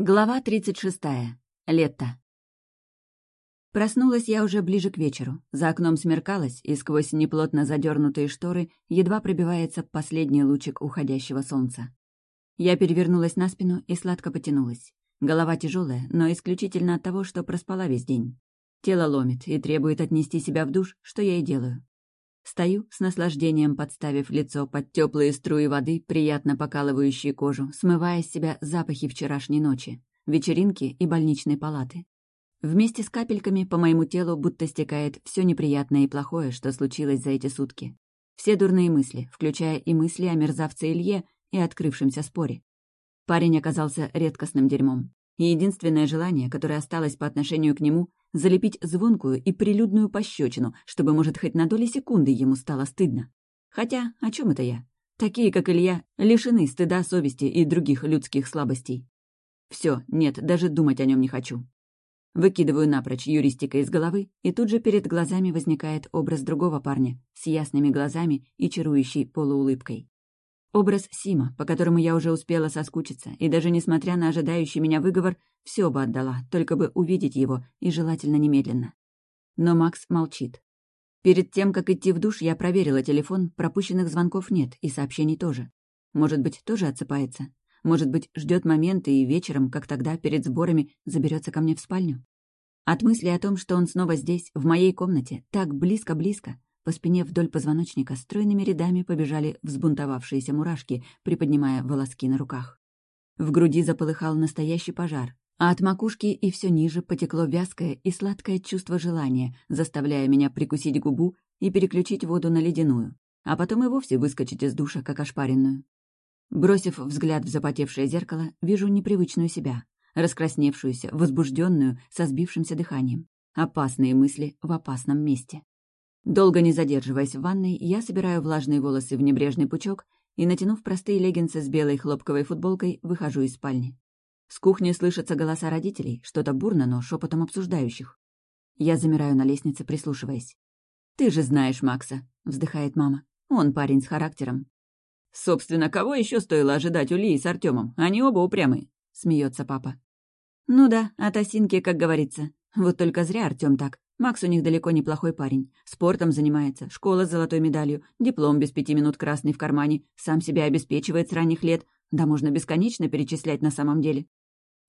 Глава 36. Лето. Проснулась я уже ближе к вечеру. За окном смеркалось, и сквозь неплотно задернутые шторы едва пробивается последний лучик уходящего солнца. Я перевернулась на спину и сладко потянулась. Голова тяжелая, но исключительно от того, что проспала весь день. Тело ломит и требует отнести себя в душ, что я и делаю. Стою, с наслаждением подставив лицо под теплые струи воды, приятно покалывающие кожу, смывая с себя запахи вчерашней ночи, вечеринки и больничной палаты. Вместе с капельками по моему телу будто стекает все неприятное и плохое, что случилось за эти сутки. Все дурные мысли, включая и мысли о мерзавце Илье и открывшемся споре. Парень оказался редкостным дерьмом. И единственное желание, которое осталось по отношению к нему, залепить звонкую и прилюдную пощечину, чтобы, может, хоть на доли секунды ему стало стыдно. Хотя, о чем это я? Такие, как Илья, лишены стыда, совести и других людских слабостей. Все, нет, даже думать о нем не хочу. Выкидываю напрочь юристика из головы, и тут же перед глазами возникает образ другого парня с ясными глазами и чарующей полуулыбкой. Образ Сима, по которому я уже успела соскучиться, и даже несмотря на ожидающий меня выговор, все бы отдала, только бы увидеть его, и желательно немедленно. Но Макс молчит. Перед тем, как идти в душ, я проверила телефон, пропущенных звонков нет, и сообщений тоже. Может быть, тоже отсыпается? Может быть, ждет момента и вечером, как тогда, перед сборами, заберется ко мне в спальню? От мысли о том, что он снова здесь, в моей комнате, так близко-близко, по спине вдоль позвоночника стройными рядами побежали взбунтовавшиеся мурашки, приподнимая волоски на руках. В груди заполыхал настоящий пожар, а от макушки и все ниже потекло вязкое и сладкое чувство желания, заставляя меня прикусить губу и переключить воду на ледяную, а потом и вовсе выскочить из душа, как ошпаренную. Бросив взгляд в запотевшее зеркало, вижу непривычную себя, раскрасневшуюся, возбужденную, со сбившимся дыханием. Опасные мысли в опасном месте. Долго не задерживаясь в ванной, я собираю влажные волосы в небрежный пучок и, натянув простые леггинсы с белой хлопковой футболкой, выхожу из спальни. С кухни слышатся голоса родителей, что-то бурно, но шепотом обсуждающих. Я замираю на лестнице, прислушиваясь. «Ты же знаешь Макса», — вздыхает мама. «Он парень с характером». «Собственно, кого еще стоило ожидать у Лии с Артемом? Они оба упрямые», — смеется папа. «Ну да, от осинки, как говорится. Вот только зря Артем так. Макс у них далеко неплохой парень. Спортом занимается, школа с золотой медалью, диплом без пяти минут красный в кармане, сам себя обеспечивает с ранних лет. Да можно бесконечно перечислять на самом деле.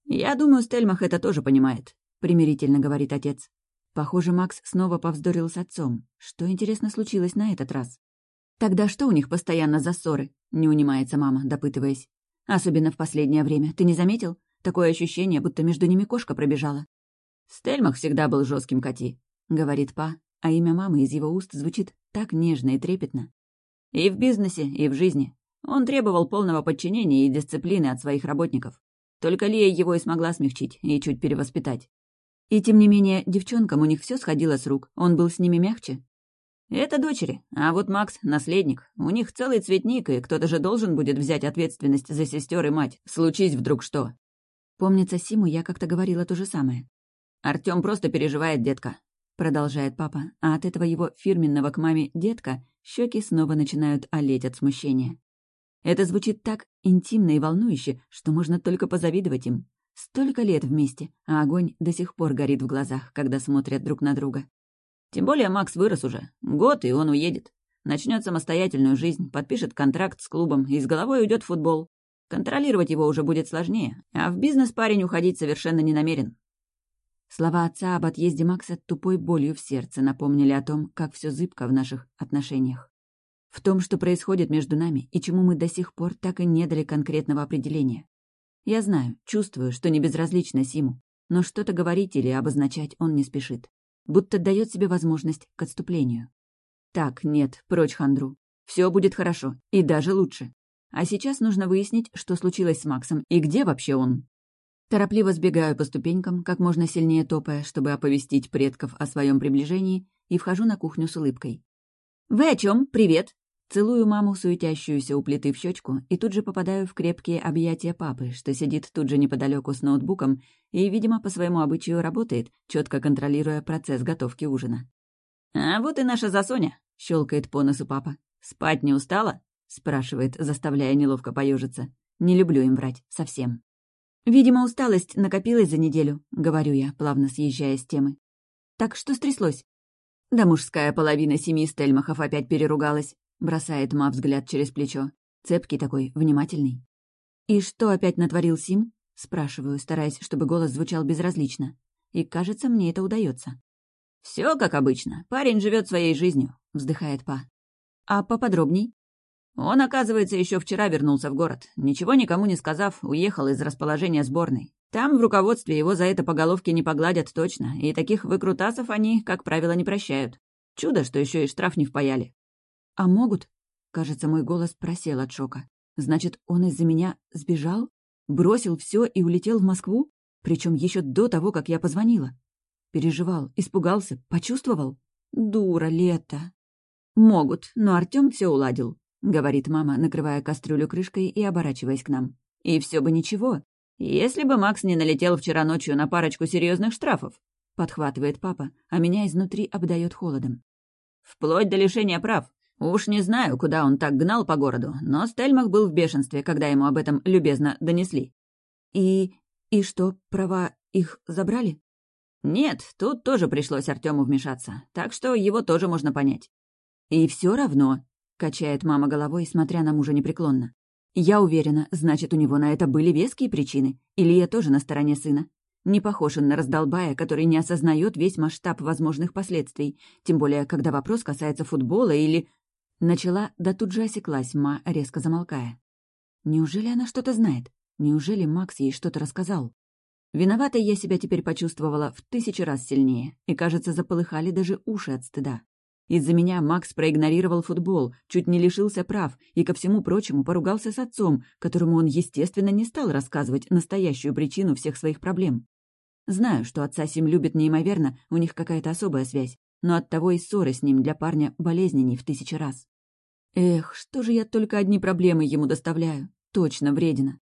«Я думаю, Стельмах это тоже понимает», — примирительно говорит отец. Похоже, Макс снова повздорил с отцом. Что, интересно, случилось на этот раз? «Тогда что у них постоянно за ссоры?» — не унимается мама, допытываясь. «Особенно в последнее время. Ты не заметил? Такое ощущение, будто между ними кошка пробежала». «Стельмах всегда был жестким коти», — говорит Па, а имя мамы из его уст звучит так нежно и трепетно. «И в бизнесе, и в жизни. Он требовал полного подчинения и дисциплины от своих работников. Только Лия его и смогла смягчить и чуть перевоспитать. И тем не менее, девчонкам у них все сходило с рук. Он был с ними мягче. Это дочери, а вот Макс — наследник. У них целый цветник, и кто-то же должен будет взять ответственность за сестер и мать, случись вдруг что. Помнится, Симу я как-то говорила то же самое. Артем просто переживает, детка, продолжает папа, а от этого его фирменного к маме детка щеки снова начинают олеть от смущения. Это звучит так интимно и волнующе, что можно только позавидовать им. Столько лет вместе, а огонь до сих пор горит в глазах, когда смотрят друг на друга. Тем более Макс вырос уже. Год, и он уедет. Начнет самостоятельную жизнь, подпишет контракт с клубом и с головой уйдет в футбол. Контролировать его уже будет сложнее, а в бизнес парень уходить совершенно не намерен. Слова отца об отъезде Макса тупой болью в сердце напомнили о том, как все зыбко в наших отношениях. В том, что происходит между нами и чему мы до сих пор так и не дали конкретного определения. Я знаю, чувствую, что не безразлично Симу, но что-то говорить или обозначать он не спешит. Будто дает себе возможность к отступлению. Так, нет, прочь хандру. Все будет хорошо, и даже лучше. А сейчас нужно выяснить, что случилось с Максом и где вообще он. Торопливо сбегаю по ступенькам, как можно сильнее топая, чтобы оповестить предков о своем приближении, и вхожу на кухню с улыбкой. «Вы о чем? Привет!» Целую маму, суетящуюся у плиты в щечку, и тут же попадаю в крепкие объятия папы, что сидит тут же неподалеку с ноутбуком и, видимо, по своему обычаю работает, четко контролируя процесс готовки ужина. «А вот и наша засоня!» — щелкает по носу папа. «Спать не устала?» — спрашивает, заставляя неловко поежиться. Не люблю им врать, совсем. «Видимо, усталость накопилась за неделю», — говорю я, плавно съезжая с темы. «Так что стряслось?» «Да мужская половина семьи Стельмахов опять переругалась», — бросает Ма взгляд через плечо. Цепкий такой, внимательный. «И что опять натворил Сим?» — спрашиваю, стараясь, чтобы голос звучал безразлично. И, кажется, мне это удается. Все как обычно. Парень живет своей жизнью», — вздыхает Па. «А поподробней?» Он, оказывается, еще вчера вернулся в город. Ничего никому не сказав, уехал из расположения сборной. Там в руководстве его за это по головке не погладят точно, и таких выкрутасов они, как правило, не прощают. Чудо, что еще и штраф не впаяли. «А могут?» Кажется, мой голос просел от шока. «Значит, он из-за меня сбежал? Бросил все и улетел в Москву? Причем еще до того, как я позвонила. Переживал, испугался, почувствовал? Дура, лето. Могут, но Артем все уладил. — говорит мама, накрывая кастрюлю крышкой и оборачиваясь к нам. «И все бы ничего, если бы Макс не налетел вчера ночью на парочку серьезных штрафов», — подхватывает папа, а меня изнутри обдает холодом. «Вплоть до лишения прав. Уж не знаю, куда он так гнал по городу, но Стельмах был в бешенстве, когда ему об этом любезно донесли». «И... и что, права их забрали?» «Нет, тут тоже пришлось Артему вмешаться, так что его тоже можно понять». «И все равно», Качает мама головой, смотря на мужа непреклонно. Я уверена, значит, у него на это были веские причины. Или я тоже на стороне сына. Не похож он на раздолбая, который не осознает весь масштаб возможных последствий, тем более, когда вопрос касается футбола или... Начала, да тут же осеклась ма, резко замолкая. Неужели она что-то знает? Неужели Макс ей что-то рассказал? Виноватой я себя теперь почувствовала в тысячу раз сильнее, и, кажется, заполыхали даже уши от стыда. Из-за меня Макс проигнорировал футбол, чуть не лишился прав и, ко всему прочему, поругался с отцом, которому он, естественно, не стал рассказывать настоящую причину всех своих проблем. Знаю, что отца Сим любит неимоверно, у них какая-то особая связь, но оттого и ссоры с ним для парня болезненней в тысячи раз. Эх, что же я только одни проблемы ему доставляю. Точно вредина.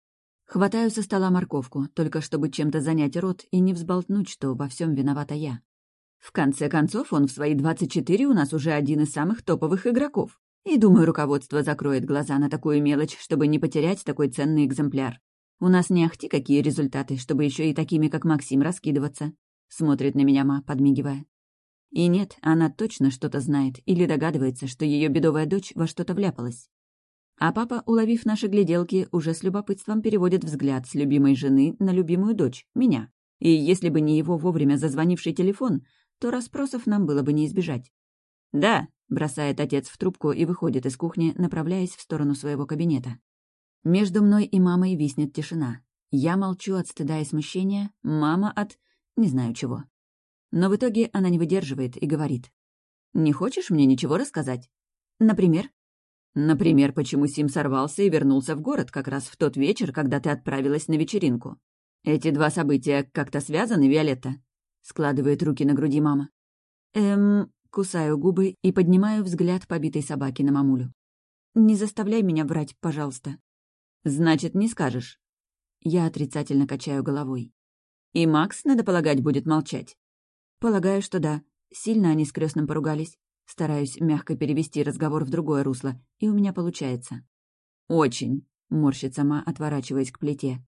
Хватаю со стола морковку, только чтобы чем-то занять рот и не взболтнуть, что во всем виновата я. В конце концов, он в свои 24 у нас уже один из самых топовых игроков. И, думаю, руководство закроет глаза на такую мелочь, чтобы не потерять такой ценный экземпляр. У нас не ахти какие результаты, чтобы еще и такими, как Максим, раскидываться. Смотрит на меня ма, подмигивая. И нет, она точно что-то знает или догадывается, что ее бедовая дочь во что-то вляпалась. А папа, уловив наши гляделки, уже с любопытством переводит взгляд с любимой жены на любимую дочь, меня. И если бы не его вовремя зазвонивший телефон, то расспросов нам было бы не избежать. «Да», — бросает отец в трубку и выходит из кухни, направляясь в сторону своего кабинета. Между мной и мамой виснет тишина. Я молчу от стыда и смущения, мама от... не знаю чего. Но в итоге она не выдерживает и говорит. «Не хочешь мне ничего рассказать?» «Например?» «Например, почему Сим сорвался и вернулся в город как раз в тот вечер, когда ты отправилась на вечеринку. Эти два события как-то связаны, Виолетта?» Складывает руки на груди мама. Эм, кусаю губы и поднимаю взгляд побитой собаки на мамулю. Не заставляй меня врать, пожалуйста. Значит, не скажешь. Я отрицательно качаю головой. И Макс, надо полагать, будет молчать. Полагаю, что да. Сильно они с крестным поругались. Стараюсь мягко перевести разговор в другое русло, и у меня получается. «Очень», — морщит сама, отворачиваясь к плите.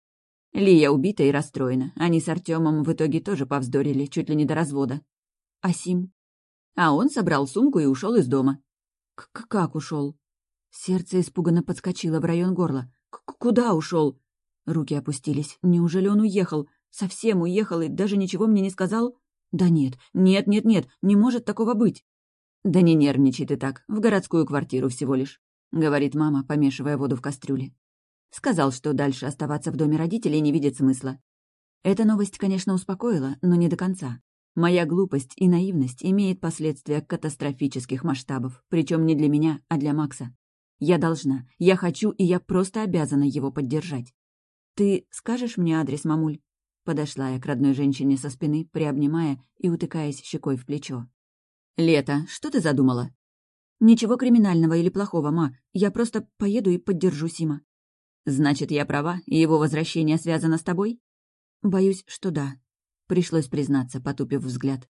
Лия убита и расстроена. Они с Артемом в итоге тоже повздорили, чуть ли не до развода. А Сим? А он собрал сумку и ушел из дома. К как ушел? Сердце испуганно подскочило в район горла. К куда ушел? Руки опустились. Неужели он уехал? Совсем уехал и даже ничего мне не сказал? Да нет, нет, нет, нет, не может такого быть. Да не нервничай ты так, в городскую квартиру всего лишь, говорит мама, помешивая воду в кастрюле. Сказал, что дальше оставаться в доме родителей не видит смысла. Эта новость, конечно, успокоила, но не до конца. Моя глупость и наивность имеет последствия катастрофических масштабов, причем не для меня, а для Макса. Я должна, я хочу, и я просто обязана его поддержать. «Ты скажешь мне адрес, мамуль?» Подошла я к родной женщине со спины, приобнимая и утыкаясь щекой в плечо. «Лето, что ты задумала?» «Ничего криминального или плохого, ма. Я просто поеду и поддержу Сима». «Значит, я права, и его возвращение связано с тобой?» «Боюсь, что да», — пришлось признаться, потупив взгляд.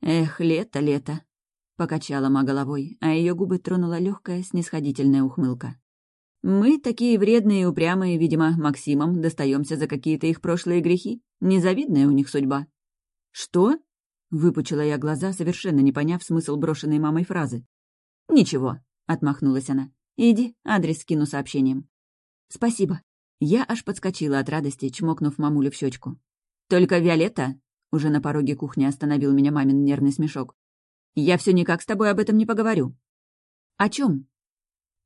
«Эх, лето, лето», — покачала ма головой, а ее губы тронула легкая снисходительная ухмылка. Мы, такие вредные и упрямые, видимо, Максимом, достаемся за какие-то их прошлые грехи. Незавидная у них судьба. «Что?» — выпучила я глаза, совершенно не поняв смысл брошенной мамой фразы. «Ничего», — отмахнулась она. «Иди, адрес скину сообщением». «Спасибо». Я аж подскочила от радости, чмокнув мамулю в щечку. «Только Виолетта?» — уже на пороге кухни остановил меня мамин нервный смешок. «Я все никак с тобой об этом не поговорю». «О чем?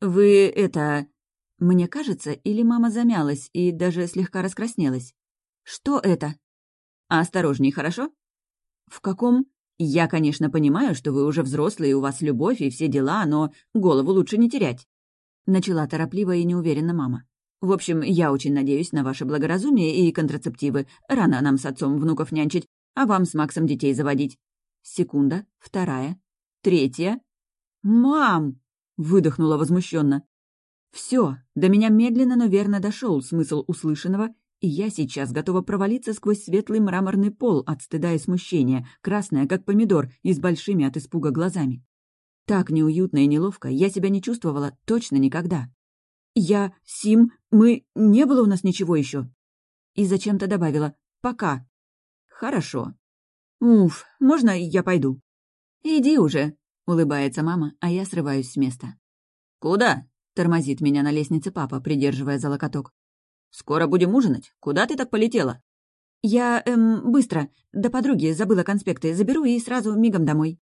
«Вы это...» Мне кажется, или мама замялась и даже слегка раскраснелась. «Что это?» «А осторожней, хорошо?» «В каком?» «Я, конечно, понимаю, что вы уже взрослые, у вас любовь и все дела, но голову лучше не терять». Начала торопливо и неуверенно мама. «В общем, я очень надеюсь на ваше благоразумие и контрацептивы. Рано нам с отцом внуков нянчить, а вам с Максом детей заводить». Секунда, вторая, третья. «Мам!» — выдохнула возмущенно. Все, до меня медленно, но верно дошел смысл услышанного, и я сейчас готова провалиться сквозь светлый мраморный пол от стыда и смущения, красная, как помидор, и с большими от испуга глазами. Так неуютно и неловко я себя не чувствовала точно никогда. «Я, Сим, мы... не было у нас ничего еще. И зачем-то добавила «пока». «Хорошо». «Уф, можно я пойду?» «Иди уже», — улыбается мама, а я срываюсь с места. «Куда?» Тормозит меня на лестнице папа, придерживая за локоток. «Скоро будем ужинать? Куда ты так полетела?» «Я, эм, быстро. До подруги забыла конспекты. Заберу и сразу мигом домой».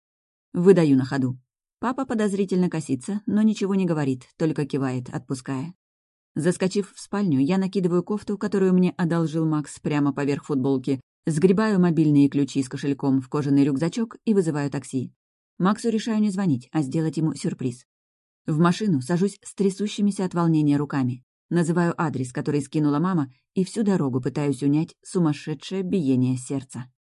Выдаю на ходу. Папа подозрительно косится, но ничего не говорит, только кивает, отпуская. Заскочив в спальню, я накидываю кофту, которую мне одолжил Макс прямо поверх футболки, сгребаю мобильные ключи с кошельком в кожаный рюкзачок и вызываю такси. Максу решаю не звонить, а сделать ему сюрприз. В машину сажусь с трясущимися от волнения руками. Называю адрес, который скинула мама, и всю дорогу пытаюсь унять сумасшедшее биение сердца.